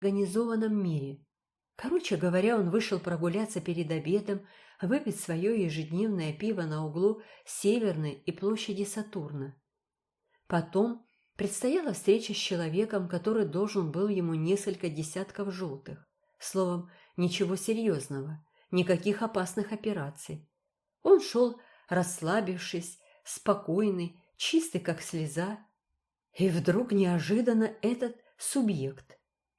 организованном мире. Короче говоря, он вышел прогуляться перед обедом, выпить свое ежедневное пиво на углу Северной и площади Сатурна. Потом предстояла встреча с человеком, который должен был ему несколько десятков желтых. Словом, ничего серьезного, никаких опасных операций. Он шел, расслабившись, спокойный, чистый, как слеза. И вдруг неожиданно этот субъект.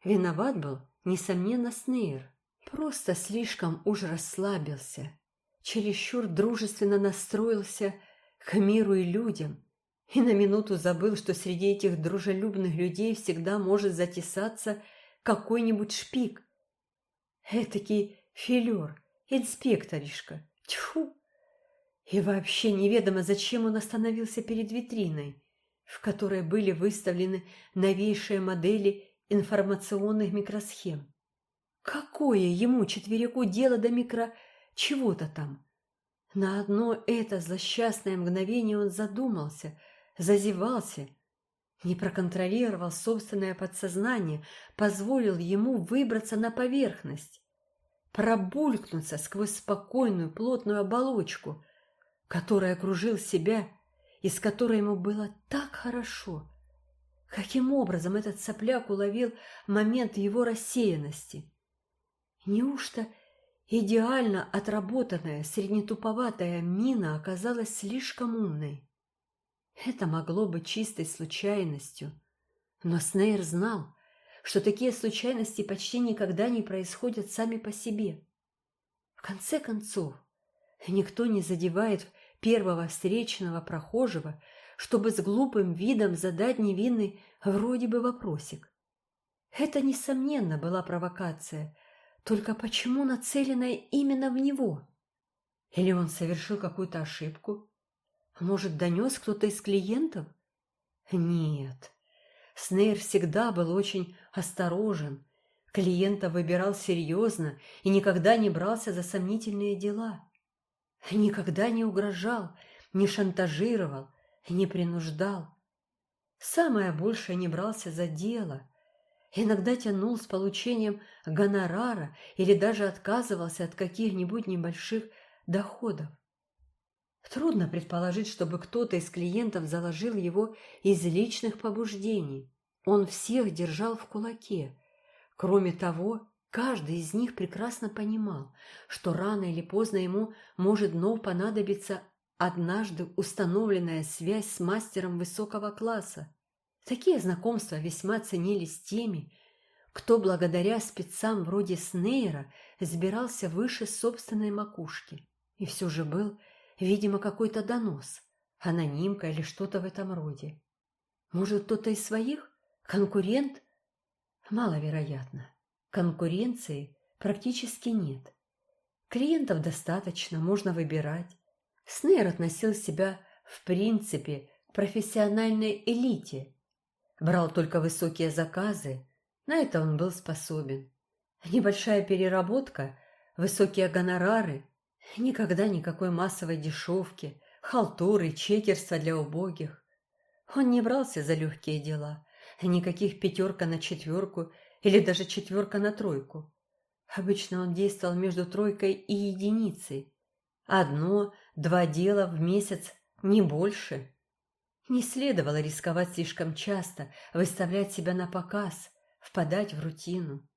Виноват был, несомненно, Снейр. Просто слишком уж расслабился, чересчур дружественно настроился к миру и людям, и на минуту забыл, что среди этих дружелюбных людей всегда может затесаться какой-нибудь шпик. Этакий филер, инспекторишка. Тьфу! И вообще неведомо, зачем он остановился перед витриной, в которой были выставлены новейшие модели информационных микросхем. Какое ему, четверику, дело до микро... чего-то там? На одно это злосчастное мгновение он задумался, зазевался, не проконтролировал собственное подсознание, позволил ему выбраться на поверхность, пробулькнуться сквозь спокойную плотную оболочку, который окружил себя, из которой ему было так хорошо. Каким образом этот сопляк уловил момент его рассеянности? Неужто идеально отработанная среднетуповатая мина оказалась слишком умной? Это могло быть чистой случайностью, но Снейр знал, что такие случайности почти никогда не происходят сами по себе. В конце концов, никто не задевает первого встречного прохожего, чтобы с глупым видом задать невинный вроде бы вопросик. Это, несомненно, была провокация, только почему нацеленная именно в него? Или он совершил какую-то ошибку? Может, донес кто-то из клиентов? Нет. Снейр всегда был очень осторожен, клиента выбирал серьезно и никогда не брался за сомнительные дела. Никогда не угрожал, не шантажировал, не принуждал. Самое большее не брался за дело. Иногда тянул с получением гонорара или даже отказывался от каких-нибудь небольших доходов. Трудно предположить, чтобы кто-то из клиентов заложил его из личных побуждений. Он всех держал в кулаке. Кроме того, Каждый из них прекрасно понимал, что рано или поздно ему может вновь понадобиться однажды установленная связь с мастером высокого класса. Такие знакомства весьма ценились теми, кто благодаря спецам вроде Снейра сбирался выше собственной макушки. И все же был, видимо, какой-то донос, анонимка или что-то в этом роде. Может, кто-то из своих? Конкурент? Маловероятно. Конкуренции практически нет. Клиентов достаточно, можно выбирать. Снейр относил себя, в принципе, к профессиональной элите. Брал только высокие заказы, на это он был способен. Небольшая переработка, высокие гонорары, никогда никакой массовой дешевки, халтуры, чекерства для убогих. Он не брался за легкие дела, никаких пятерка на четверку или даже четверка на тройку. Обычно он действовал между тройкой и единицей. Одно, два дела в месяц, не больше. Не следовало рисковать слишком часто, выставлять себя на показ, впадать в рутину.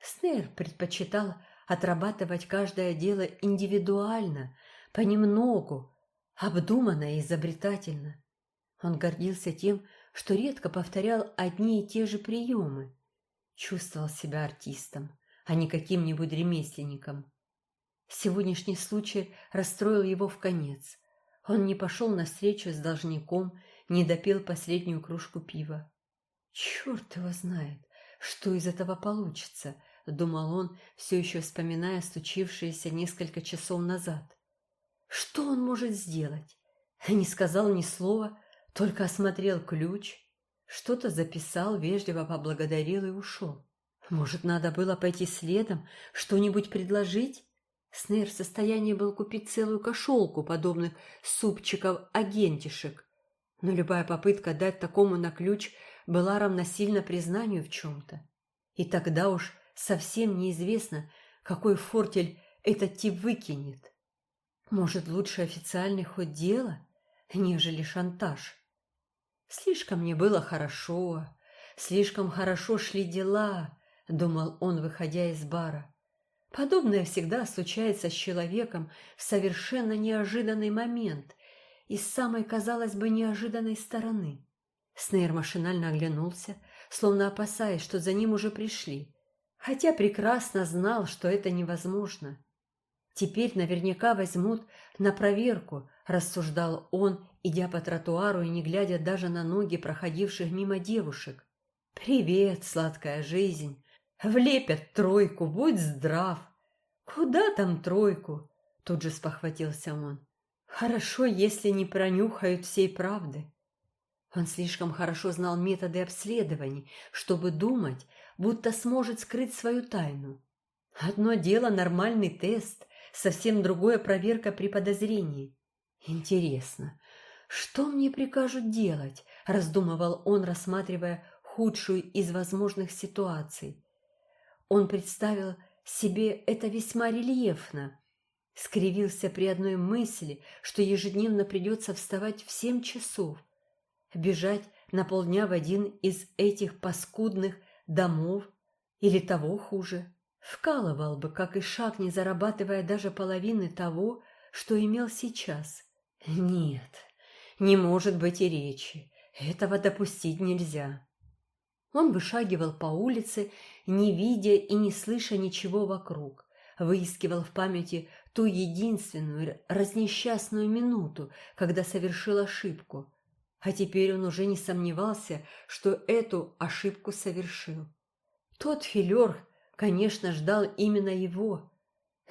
Снейр предпочитал отрабатывать каждое дело индивидуально, понемногу, обдуманно и изобретательно. Он гордился тем, что редко повторял одни и те же приемы чувствовал себя артистом, а не каким-нибудь ремесленником. Сегодняшний случай расстроил его в конец. Он не пошел на встречу с должником, не допил последнюю кружку пива. «Черт его знает, что из этого получится», — думал он, все еще вспоминая случившееся несколько часов назад. «Что он может сделать?» Не сказал ни слова, только осмотрел ключ, что-то записал, вежливо поблагодарил и ушел. Может, надо было пойти следом, что-нибудь предложить? Снейр в состоянии был купить целую кошелку подобных супчиков-агентишек, но любая попытка дать такому на ключ была равносильна признанию в чем-то. И тогда уж совсем неизвестно, какой фортель этот тип выкинет. Может, лучше официальный ход дела, нежели шантаж? Слишком мне было хорошо, слишком хорошо шли дела, думал он, выходя из бара. Подобное всегда случается с человеком в совершенно неожиданный момент и с самой, казалось бы, неожиданной стороны. Снейр машинально оглянулся, словно опасаясь, что за ним уже пришли, хотя прекрасно знал, что это невозможно. Теперь наверняка возьмут на проверку, рассуждал он, идя по тротуару и не глядя даже на ноги проходивших мимо девушек. «Привет, сладкая жизнь! Влепят тройку, будь здрав!» «Куда там тройку?» Тут же спохватился он. «Хорошо, если не пронюхают всей правды». Он слишком хорошо знал методы обследований, чтобы думать, будто сможет скрыть свою тайну. Одно дело нормальный тест, совсем другое проверка при подозрении. Интересно, что мне прикажут делать? раздумывал он, рассматривая худшую из возможных ситуаций. Он представил себе это весьма рельефно. Скривился при одной мысли, что ежедневно придется вставать в семь часов, бежать на полдня в один из этих паскудных домов или того хуже. Вкалывал бы, как и шаг, не зарабатывая даже половины того, что имел сейчас. Нет, не может быть и речи. Этого допустить нельзя. Он вышагивал по улице, не видя и не слыша ничего вокруг, выискивал в памяти ту единственную разнесчастную минуту, когда совершил ошибку, а теперь он уже не сомневался, что эту ошибку совершил. Тот филер, конечно, ждал именно его.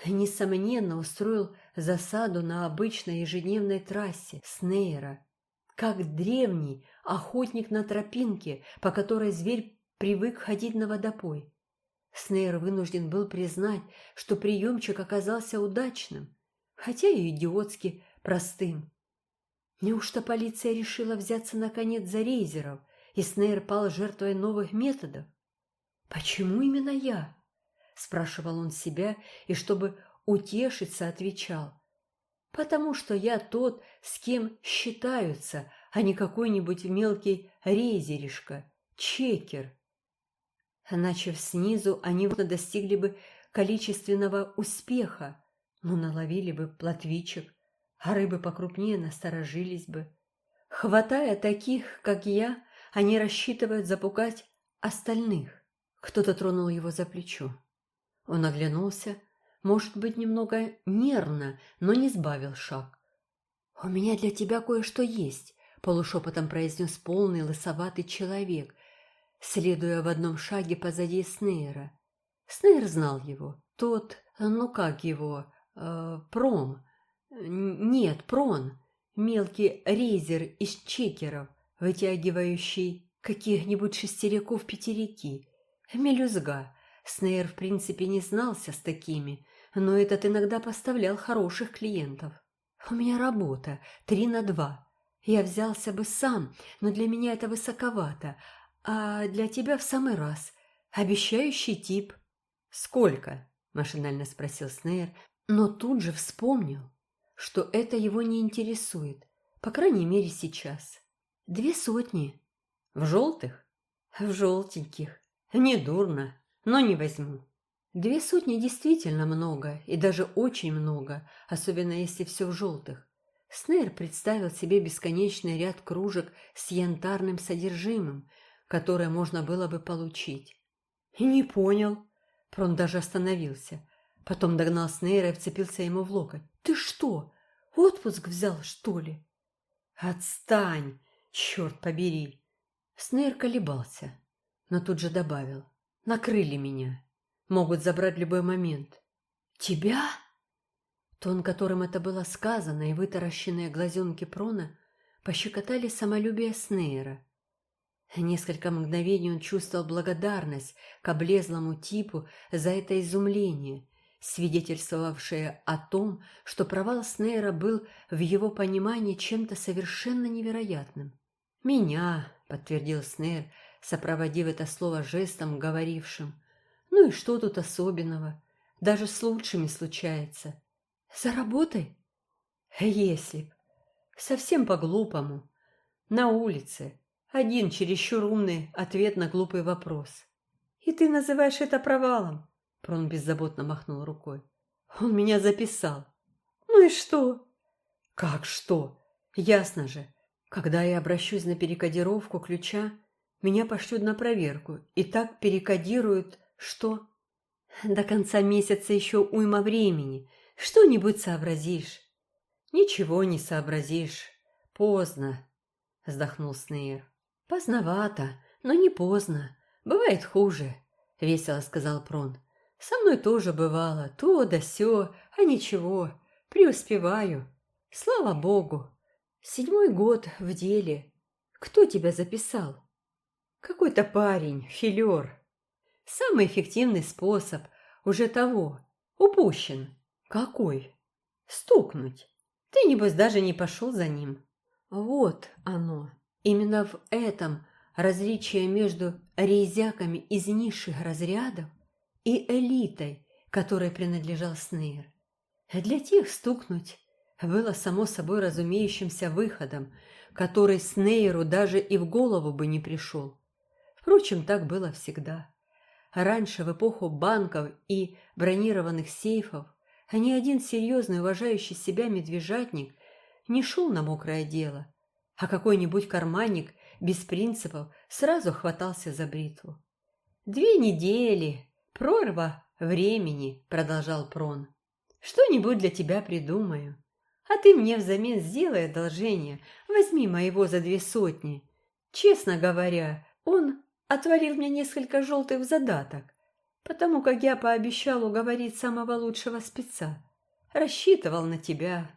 Несомненно, устроил засаду на обычной ежедневной трассе Снейра, как древний охотник на тропинке, по которой зверь привык ходить на водопой. Снейр вынужден был признать, что приемчик оказался удачным, хотя и идиотски простым. Неужто полиция решила взяться наконец за рейзеров, и Снейр пал жертвой новых методов? «Почему именно я?» – спрашивал он себя, и чтобы утешиться, отвечал. «Потому что я тот, с кем считаются, а не какой-нибудь мелкий рейзеришка, чекер». Начав снизу, они достигли бы количественного успеха, но наловили бы плотвичек, а рыбы покрупнее насторожились бы. Хватая таких, как я, они рассчитывают запугать остальных. Кто-то тронул его за плечо. Он оглянулся, может быть, немного нервно, но не сбавил шаг. «У меня для тебя кое-что есть», — полушепотом произнес полный лысоватый человек, следуя в одном шаге позади Снейра. Снейр знал его. Тот, ну как его, э, Пром. Нет, Прон. Мелкий рейзер из чекеров, вытягивающий каких-нибудь шестеряков-пятеряки. Мелюзга. Снейр, в принципе, не знался с такими, но этот иногда поставлял хороших клиентов. «У меня работа, три на два. Я взялся бы сам, но для меня это высоковато, а для тебя в самый раз. Обещающий тип». «Сколько?» – машинально спросил Снейр, но тут же вспомнил, что это его не интересует, по крайней мере сейчас. «Две сотни». «В желтых?» «В желтеньких. Недурно, но не возьму. Две сотни действительно много, и даже очень много, особенно если все в желтых. Снейр представил себе бесконечный ряд кружек с янтарным содержимым, которое можно было бы получить. И не понял. Прон даже остановился. Потом догнал Снейра и вцепился ему в локоть. «Ты что, отпуск взял, что ли?» «Отстань, черт побери!» Снейр колебался но тут же добавил. «Накрыли меня. Могут забрать любой момент». «Тебя?» Тон, которым это было сказано, и вытаращенные глазенки Прона пощекотали самолюбие Снейра. Несколько мгновений он чувствовал благодарность к облезлому типу за это изумление, свидетельствовавшее о том, что провал Снейра был в его понимании чем-то совершенно невероятным. «Меня», — подтвердил Снейр, сопроводив это слово жестом, говорившим. «Ну и что тут особенного? Даже с лучшими случается. За работой? Если б. Совсем по-глупому. На улице. Один чересчур умный ответ на глупый вопрос. «И ты называешь это провалом?» Прон беззаботно махнул рукой. «Он меня записал». «Ну и что?» «Как что? Ясно же. Когда я обращусь на перекодировку ключа, меня пошлют на проверку, и так перекодируют, что...» «До конца месяца еще уйма времени. Что-нибудь сообразишь». «Ничего не сообразишь. Поздно», — вздохнул Снейр. «Поздновато, но не поздно. Бывает хуже», — весело сказал Прон. «Со мной тоже бывало, то да сё, а ничего, преуспеваю. Слава богу. Седьмой год в деле. Кто тебя записал?» «Какой-то парень, филер. Самый эффективный способ уже того. Упущен. Какой? Стукнуть. Ты, небось, даже не пошел за ним. Вот оно. Именно в этом различие между резяками из низших разрядов и элитой, которой принадлежал Снейр. Для тех стукнуть было само собой разумеющимся выходом, который Снейру даже и в голову бы не пришел. Впрочем, так было всегда. Раньше, в эпоху банков и бронированных сейфов, ни один серьезный, уважающий себя медвежатник не шел на мокрое дело – а какой-нибудь карманник без принципов сразу хватался за бритву. «Две недели, прорва времени», — продолжал Прон. «Что-нибудь для тебя придумаю. А ты мне взамен сделай одолжение, возьми моего за две сотни. Честно говоря, он отвалил мне несколько желтых задаток, потому как я пообещал уговорить самого лучшего спеца. Рассчитывал на тебя.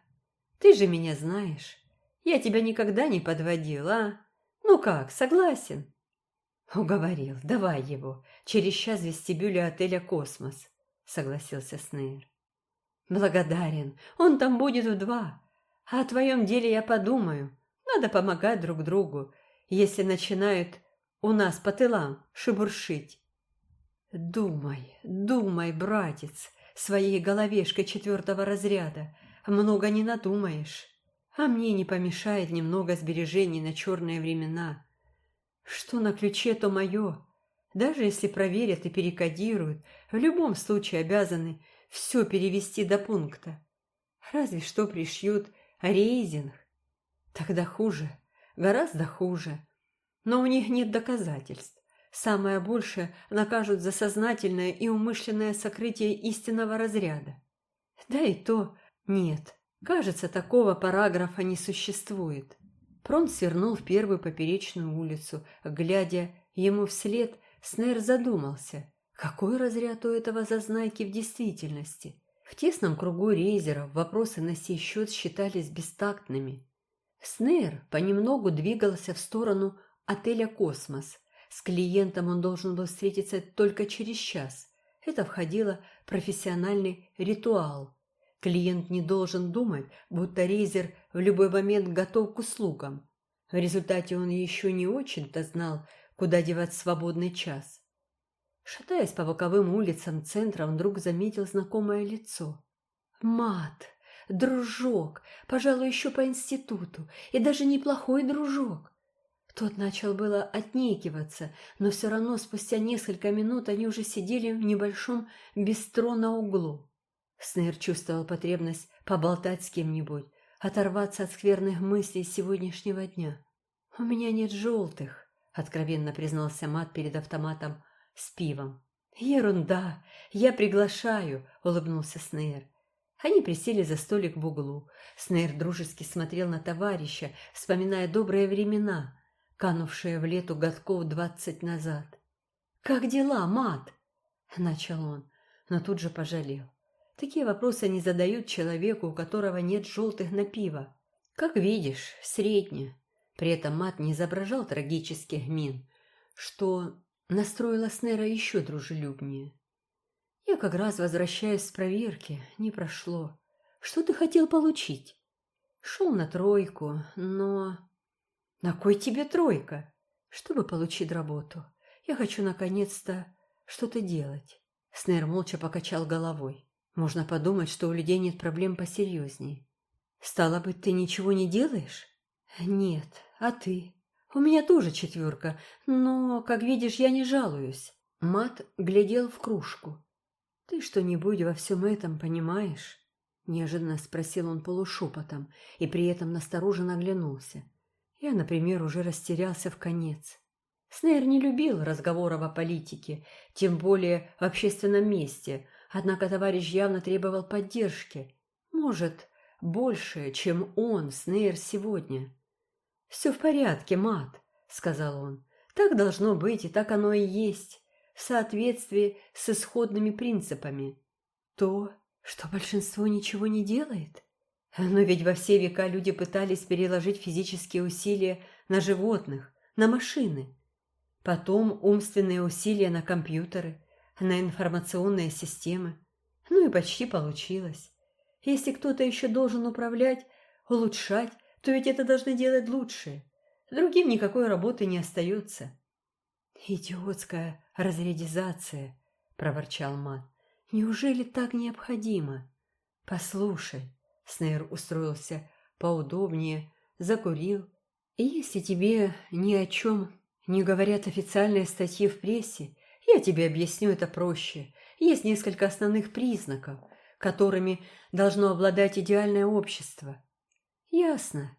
Ты же меня знаешь». Я тебя никогда не подводил, а? Ну как, согласен?» «Уговорил. Давай его. Через час в вестибюле отеля «Космос», — согласился Снейр. «Благодарен. Он там будет в два. А о твоем деле я подумаю. Надо помогать друг другу, если начинают у нас по тылам шебуршить». «Думай, думай, братец, своей головешкой четвертого разряда. Много не надумаешь» а мне не помешает немного сбережений на черные времена. Что на ключе, то мое. Даже если проверят и перекодируют, в любом случае обязаны все перевести до пункта. Разве что пришьют рейзинг. Тогда хуже, гораздо хуже. Но у них нет доказательств. Самое большее накажут за сознательное и умышленное сокрытие истинного разряда. Да и то нет. Кажется, такого параграфа не существует. Прон свернул в первую поперечную улицу. Глядя ему вслед, Снейр задумался, какой разряд у этого зазнайки в действительности. В тесном кругу рейзеров вопросы на сей счет считались бестактными. Снейр понемногу двигался в сторону отеля «Космос». С клиентом он должен был встретиться только через час. Это входило в профессиональный ритуал – Клиент не должен думать, будто Рейзер в любой момент готов к услугам. В результате он еще не очень-то знал, куда девать свободный час. Шатаясь по боковым улицам центра, он вдруг заметил знакомое лицо. Мат, дружок, пожалуй, еще по институту, и даже неплохой дружок. Тот начал было отнекиваться, но все равно спустя несколько минут они уже сидели в небольшом бистро на углу. Снейр чувствовал потребность поболтать с кем-нибудь, оторваться от скверных мыслей сегодняшнего дня. «У меня нет желтых», — откровенно признался Мат перед автоматом с пивом. «Ерунда! Я приглашаю!» — улыбнулся Снейр. Они присели за столик в углу. Снейр дружески смотрел на товарища, вспоминая добрые времена, канувшие в лету годков двадцать назад. «Как дела, Мат?» — начал он, но тут же пожалел. Такие вопросы не задают человеку, у которого нет желтых на пиво. Как видишь, средне. При этом мат не изображал трагических мин, что настроило Снера еще дружелюбнее. Я как раз возвращаюсь с проверки, не прошло. Что ты хотел получить? Шел на тройку, но... На кой тебе тройка? чтобы получить работу. Я хочу наконец-то что-то делать. Снейр молча покачал головой. Можно подумать, что у людей нет проблем посерьезнее. Стало быть, ты ничего не делаешь? Нет, а ты? У меня тоже четверка, но, как видишь, я не жалуюсь. Мат глядел в кружку. Ты что-нибудь во всем этом понимаешь? Неожиданно спросил он полушепотом и при этом настороженно оглянулся. Я, например, уже растерялся в конец. Снейр не любил разговоров о политике, тем более в общественном месте, однако товарищ явно требовал поддержки. Может, больше, чем он, Снейр, сегодня. «Все в порядке, Мат», — сказал он. «Так должно быть, и так оно и есть, в соответствии с исходными принципами. То, что большинство ничего не делает? Но ведь во все века люди пытались переложить физические усилия на животных, на машины. Потом умственные усилия на компьютеры, на информационные системы. Ну и почти получилось. Если кто-то еще должен управлять, улучшать, то ведь это должны делать лучшие. Другим никакой работы не остается. «Идиотская разрядизация», — проворчал Мат. «Неужели так необходимо?» «Послушай», Снейр устроился поудобнее, закурил. Если тебе ни о чем не говорят официальные статьи в прессе, я тебе объясню это проще. Есть несколько основных признаков, которыми должно обладать идеальное общество. Ясно.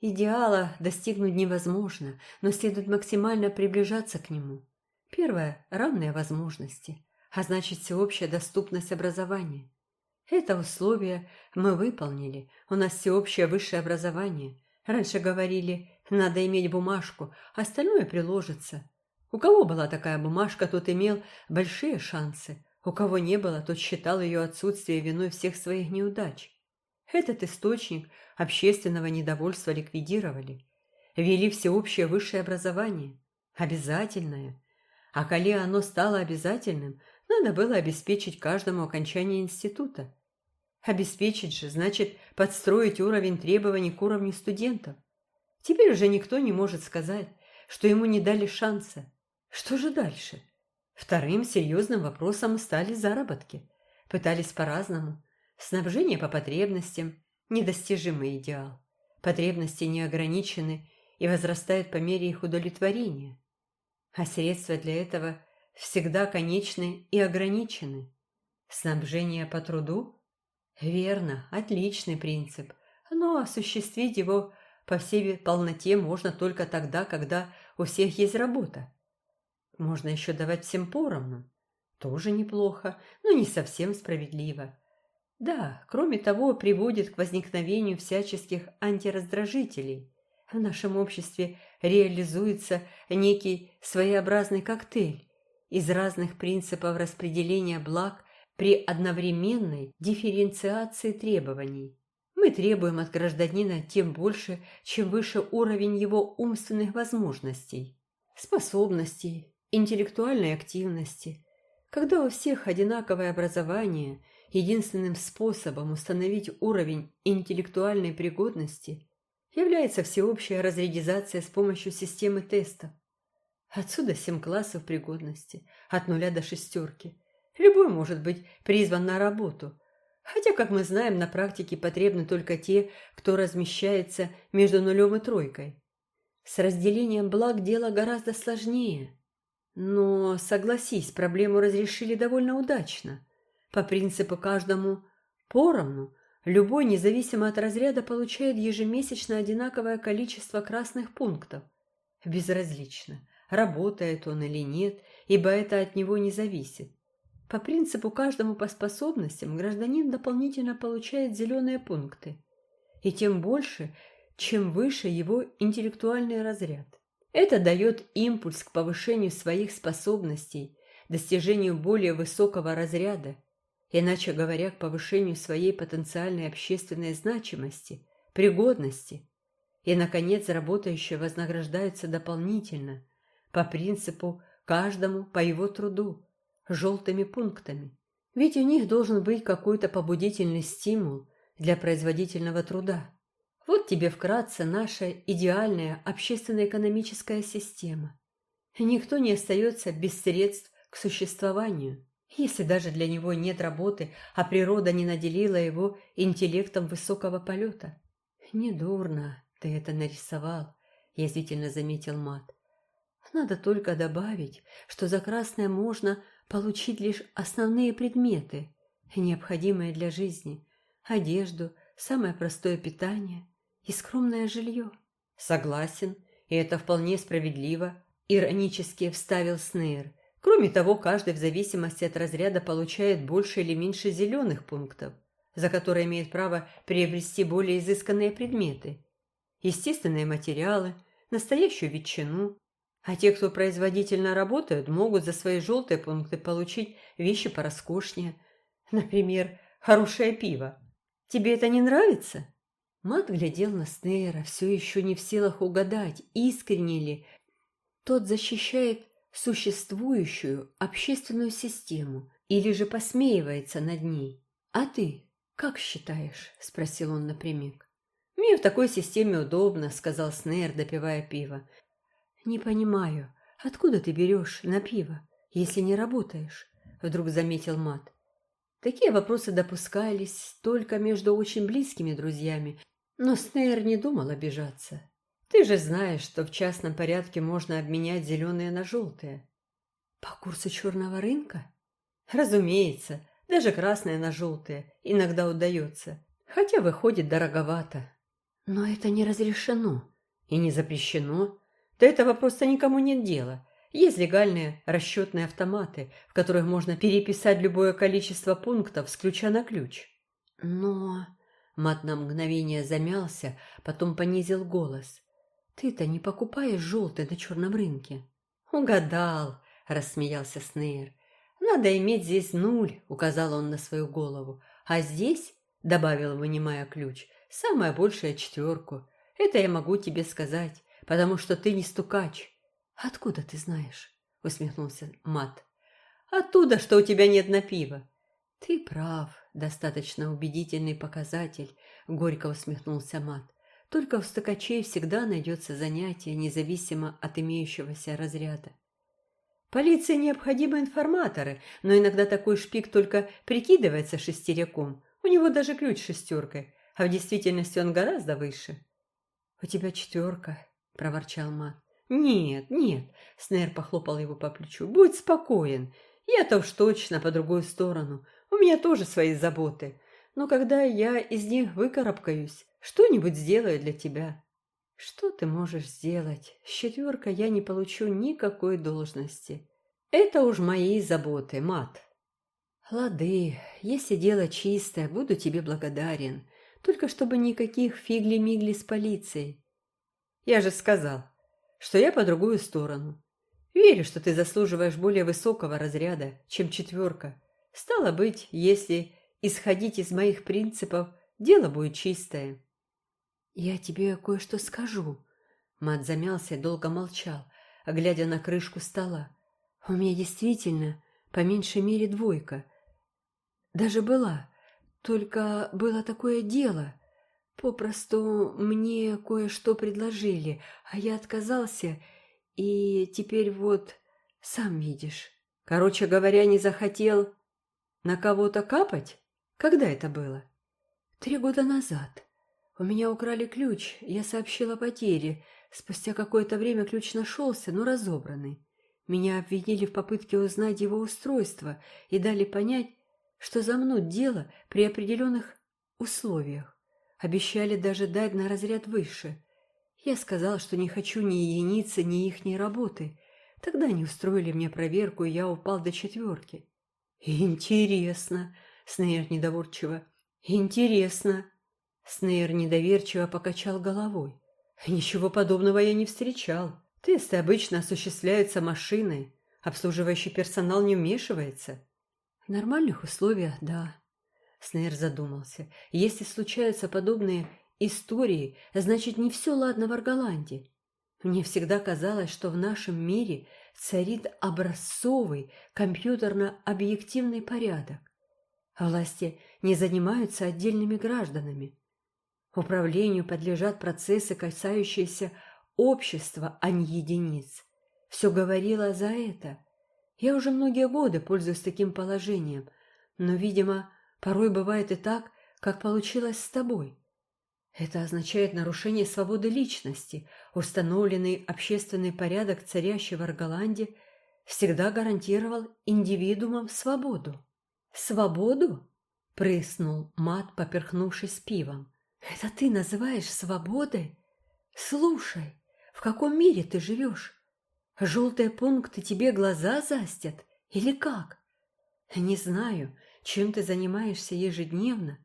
Идеала достигнуть невозможно, но следует максимально приближаться к нему. Первое – равные возможности, а значит всеобщая доступность образования. Это условие мы выполнили. У нас всеобщее высшее образование. Раньше говорили, надо иметь бумажку, остальное приложится. У кого была такая бумажка, тот имел большие шансы. У кого не было, тот считал ее отсутствие виной всех своих неудач. Этот источник общественного недовольства ликвидировали. Ввели всеобщее высшее образование. Обязательное. А коли оно стало обязательным, надо было обеспечить каждому окончание института. Обеспечить же значит подстроить уровень требований к уровню студентов. Теперь уже никто не может сказать, что ему не дали шанса. Что же дальше? Вторым серьезным вопросом стали заработки. Пытались по-разному. Снабжение по потребностям – недостижимый идеал. Потребности не ограничены и возрастают по мере их удовлетворения. А средства для этого всегда конечны и ограничены. Снабжение по труду – Верно, отличный принцип. Но осуществить его по всей полноте можно только тогда, когда у всех есть работа. Можно еще давать всем поровну. Тоже неплохо, но не совсем справедливо. Да, кроме того, приводит к возникновению всяческих антираздражителей. В нашем обществе реализуется некий своеобразный коктейль из разных принципов распределения благ при одновременной дифференциации требований. Мы требуем от гражданина тем больше, чем выше уровень его умственных возможностей, способностей, интеллектуальной активности. Когда у всех одинаковое образование, единственным способом установить уровень интеллектуальной пригодности является всеобщая разрядизация с помощью системы тестов. Отсюда семь классов пригодности, от нуля до шестерки – Любой может быть призван на работу. Хотя, как мы знаем, на практике потребны только те, кто размещается между нулем и тройкой. С разделением благ дело гораздо сложнее. Но, согласись, проблему разрешили довольно удачно. По принципу каждому поровну, любой, независимо от разряда, получает ежемесячно одинаковое количество красных пунктов. Безразлично, работает он или нет, ибо это от него не зависит. По принципу каждому по способностям гражданин дополнительно получает зеленые пункты. И тем больше, чем выше его интеллектуальный разряд. Это дает импульс к повышению своих способностей, достижению более высокого разряда, иначе говоря, к повышению своей потенциальной общественной значимости, пригодности. И, наконец, работающие вознаграждаются дополнительно, по принципу каждому по его труду, желтыми пунктами. Ведь у них должен быть какой-то побудительный стимул для производительного труда. Вот тебе вкратце наша идеальная общественно-экономическая система. Никто не остается без средств к существованию. Если даже для него нет работы, а природа не наделила его интеллектом высокого полета. «Недурно ты это нарисовал», — язвительно заметил Мат. «Надо только добавить, что за красное можно получить лишь основные предметы, необходимые для жизни, одежду, самое простое питание и скромное жилье». «Согласен, и это вполне справедливо», — иронически вставил Снейр. Кроме того, каждый в зависимости от разряда получает больше или меньше зеленых пунктов, за которые имеет право приобрести более изысканные предметы, естественные материалы, настоящую ветчину, а те, кто производительно работают, могут за свои желтые пункты получить вещи пороскошнее, например, хорошее пиво. Тебе это не нравится? Мат глядел на Снейра, все еще не в силах угадать, искренне ли тот защищает существующую общественную систему или же посмеивается над ней. «А ты как считаешь?» – спросил он напрямик. «Мне в такой системе удобно», – сказал Снейр, допивая пиво. «Не понимаю, откуда ты берешь на пиво, если не работаешь?» – вдруг заметил Мат. Такие вопросы допускались только между очень близкими друзьями, но Снейр не думал обижаться. Ты же знаешь, что в частном порядке можно обменять зеленые на желтые. По курсу черного рынка? Разумеется, даже красные на желтые иногда удается, хотя выходит дороговато. Но это не разрешено и не запрещено. До этого просто никому нет дела. Есть легальные расчетные автоматы, в которых можно переписать любое количество пунктов с ключа на ключ. Но... Мат на мгновение замялся, потом понизил голос. Ты-то не покупаешь желтый на черном рынке. Угадал, рассмеялся Снейр. Надо иметь здесь нуль, указал он на свою голову. А здесь, добавил, вынимая ключ, самая большая четверку. Это я могу тебе сказать, потому что ты не стукач. Откуда ты знаешь? усмехнулся Мат. Оттуда, что у тебя нет на пиво. Ты прав, достаточно убедительный показатель, горько усмехнулся Мат. Только в стукачей всегда найдется занятие, независимо от имеющегося разряда. Полиции необходимы информаторы, но иногда такой шпик только прикидывается шестеряком. У него даже ключ шестеркой, а в действительности он гораздо выше. «У тебя четверка», — проворчал Мат. «Нет, нет», — Снейр похлопал его по плечу. «Будь спокоен. Я-то уж точно по другую сторону. У меня тоже свои заботы. Но когда я из них выкарабкаюсь, что-нибудь сделаю для тебя. Что ты можешь сделать? С четверкой я не получу никакой должности. Это уж мои заботы, мат. Лады, если дело чистое, буду тебе благодарен. Только чтобы никаких фигли-мигли с полицией. Я же сказал, что я по другую сторону. Верю, что ты заслуживаешь более высокого разряда, чем четверка. Стало быть, если исходить из моих принципов, дело будет чистое. «Я тебе кое-что скажу». Мат замялся и долго молчал, глядя на крышку стола. «У меня действительно, по меньшей мере, двойка. Даже была. Только было такое дело. Попросту мне кое-что предложили, а я отказался, и теперь вот, сам видишь. Короче говоря, не захотел на кого-то капать? Когда это было?» «Три года назад». У меня украли ключ, я сообщила о потере. Спустя какое-то время ключ нашелся, но разобранный. Меня обвинили в попытке узнать его устройство и дали понять, что замнут дело при определенных условиях. Обещали даже дать на разряд выше. Я сказала, что не хочу ни единицы, ни ихней работы. Тогда они устроили мне проверку, и я упал до четверки. «Интересно», — Снейр недоворчиво, «интересно». Снейр недоверчиво покачал головой. «Ничего подобного я не встречал. Тесты обычно осуществляются машиной. Обслуживающий персонал не вмешивается». «В нормальных условиях, да». Снейр задумался. «Если случаются подобные истории, значит, не все ладно в Арголанде. Мне всегда казалось, что в нашем мире царит образцовый компьютерно-объективный порядок. А власти не занимаются отдельными гражданами. Управлению подлежат процессы, касающиеся общества, а не единиц. все говорило за это. Я уже многие годы пользуюсь таким положением, но, видимо, порой бывает и так, как получилось с тобой. Это означает нарушение свободы личности. Установленный общественный порядок, царящий в Арголанде, всегда гарантировал индивидуумам свободу. «Свободу?» – прыснул мат, поперхнувшись пивом. «Это ты называешь свободой? Слушай, в каком мире ты живешь? Желтые пункты тебе глаза застят? Или как? Не знаю, чем ты занимаешься ежедневно,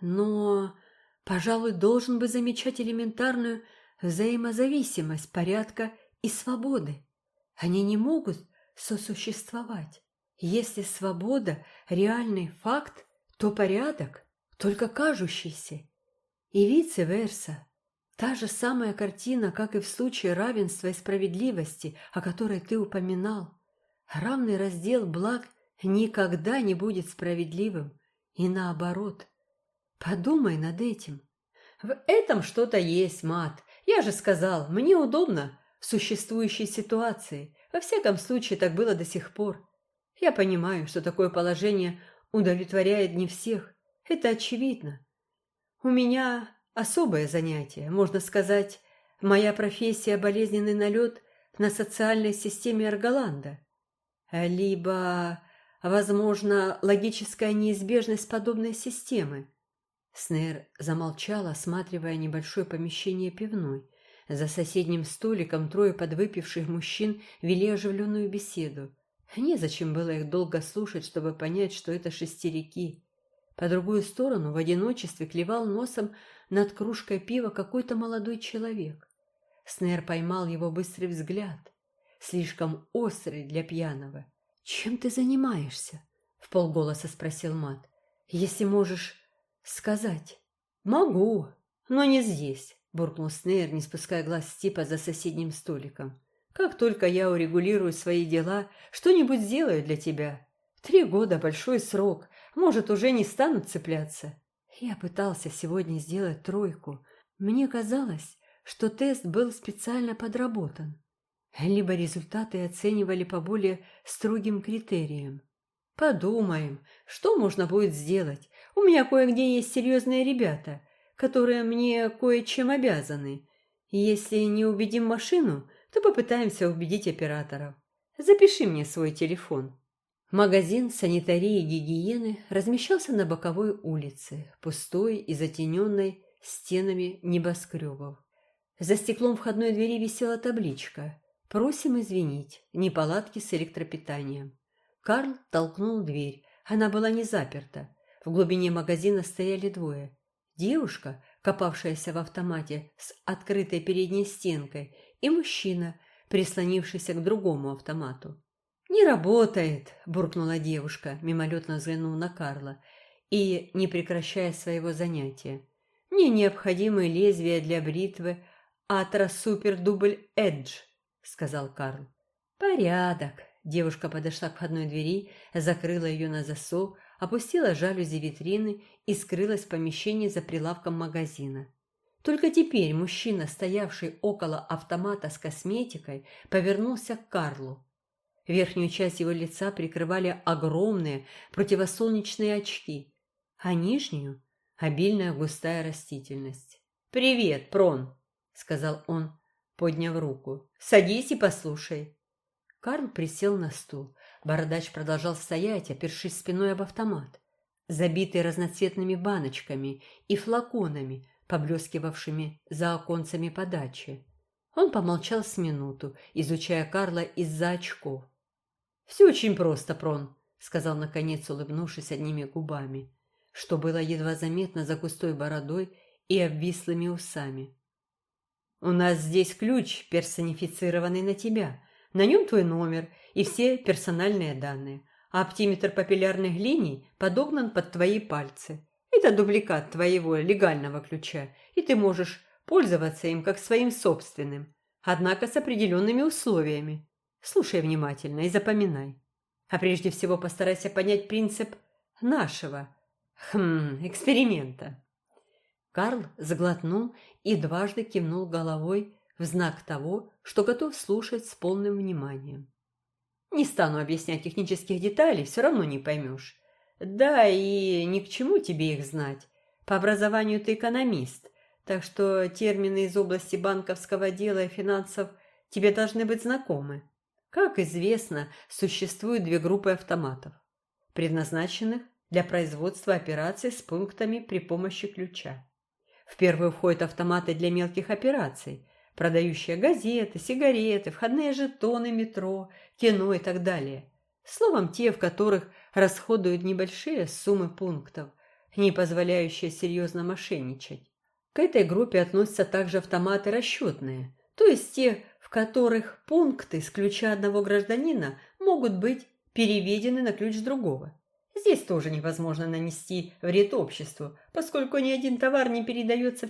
но пожалуй, должен бы замечать элементарную взаимозависимость порядка и свободы. Они не могут сосуществовать. Если свобода – реальный факт, то порядок – только кажущийся. И вице-верса. Та же самая картина, как и в случае равенства и справедливости, о которой ты упоминал. Равный раздел благ никогда не будет справедливым, и наоборот – Подумай над этим. В этом что-то есть, мат. Я же сказал, мне удобно в существующей ситуации. Во всяком случае, так было до сих пор. Я понимаю, что такое положение удовлетворяет не всех. Это очевидно. У меня особое занятие, можно сказать, моя профессия – болезненный налет на социальной системе Арголанда. Либо, возможно, логическая неизбежность подобной системы. Снейр замолчал, осматривая небольшое помещение пивной. За соседним столиком трое подвыпивших мужчин вели оживленную беседу. Незачем было их долго слушать, чтобы понять, что это шестерики. По другую сторону в одиночестве клевал носом над кружкой пива какой-то молодой человек. Снейр поймал его быстрый взгляд, слишком острый для пьяного. «Чем ты занимаешься?» — в полголоса спросил Мат. «Если можешь «Сказать?» «Могу, но не здесь», – буркнул Снейр, не спуская глаз с типа за соседним столиком. «Как только я урегулирую свои дела, что-нибудь сделаю для тебя. Три года – большой срок, может, уже не станут цепляться». Я пытался сегодня сделать тройку. Мне казалось, что тест был специально подработан. Либо результаты оценивали по более строгим критериям. Подумаем, что можно будет сделать, у меня кое-где есть серьезные ребята, которые мне кое-чем обязаны. Если не убедим машину, то попытаемся убедить операторов. Запиши мне свой телефон». Магазин санитарии и гигиены размещался на боковой улице, пустой и затененной стенами небоскребов. За стеклом входной двери висела табличка «Просим извинить, неполадки с электропитанием». Карл толкнул дверь, она была не заперта. В глубине магазина стояли двое. Девушка, копавшаяся в автомате с открытой передней стенкой, и мужчина, прислонившийся к другому автомату. «Не работает!» – буркнула девушка, мимолетно взглянув на Карла и не прекращая своего занятия. «Мне необходимы лезвия для бритвы Атра Супер Дубль Эдж», – сказал Карл. «Порядок!» Девушка подошла к входной двери, закрыла ее на засов, опустила жалюзи витрины и скрылась в помещении за прилавком магазина. Только теперь мужчина, стоявший около автомата с косметикой, повернулся к Карлу. Верхнюю часть его лица прикрывали огромные противосолнечные очки, а нижнюю – обильная густая растительность. «Привет, Прон!» – сказал он, подняв руку. «Садись и послушай». Карл присел на стул. Бородач продолжал стоять, опершись спиной об автомат, забитый разноцветными баночками и флаконами, поблескивавшими за оконцами подачи. Он помолчал с минуту, изучая Карла из-за очков. «Все очень просто, Прон», — сказал, наконец, улыбнувшись одними губами, что было едва заметно за густой бородой и обвислыми усами. «У нас здесь ключ, персонифицированный на тебя. На нем твой номер и все персональные данные. А оптиметр папиллярных линий подогнан под твои пальцы. Это дубликат твоего легального ключа, и ты можешь пользоваться им как своим собственным, однако с определенными условиями. Слушай внимательно и запоминай. А прежде всего постарайся понять принцип нашего, хм, эксперимента. Карл заглотнул и дважды кивнул головой в знак того, что готов слушать с полным вниманием. Не стану объяснять технических деталей, все равно не поймешь. Да, и ни к чему тебе их знать. По образованию ты экономист, так что термины из области банковского дела и финансов тебе должны быть знакомы. Как известно, существуют две группы автоматов, предназначенных для производства операций с пунктами при помощи ключа. В первую входят автоматы для мелких операций, продающие газеты, сигареты, входные жетоны метро, кино и так далее. Словом, те, в которых расходуют небольшие суммы пунктов, не позволяющие серьезно мошенничать. К этой группе относятся также автоматы расчетные, то есть те, в которых пункты с ключа одного гражданина могут быть переведены на ключ другого. Здесь тоже невозможно нанести вред обществу, поскольку ни один товар не передается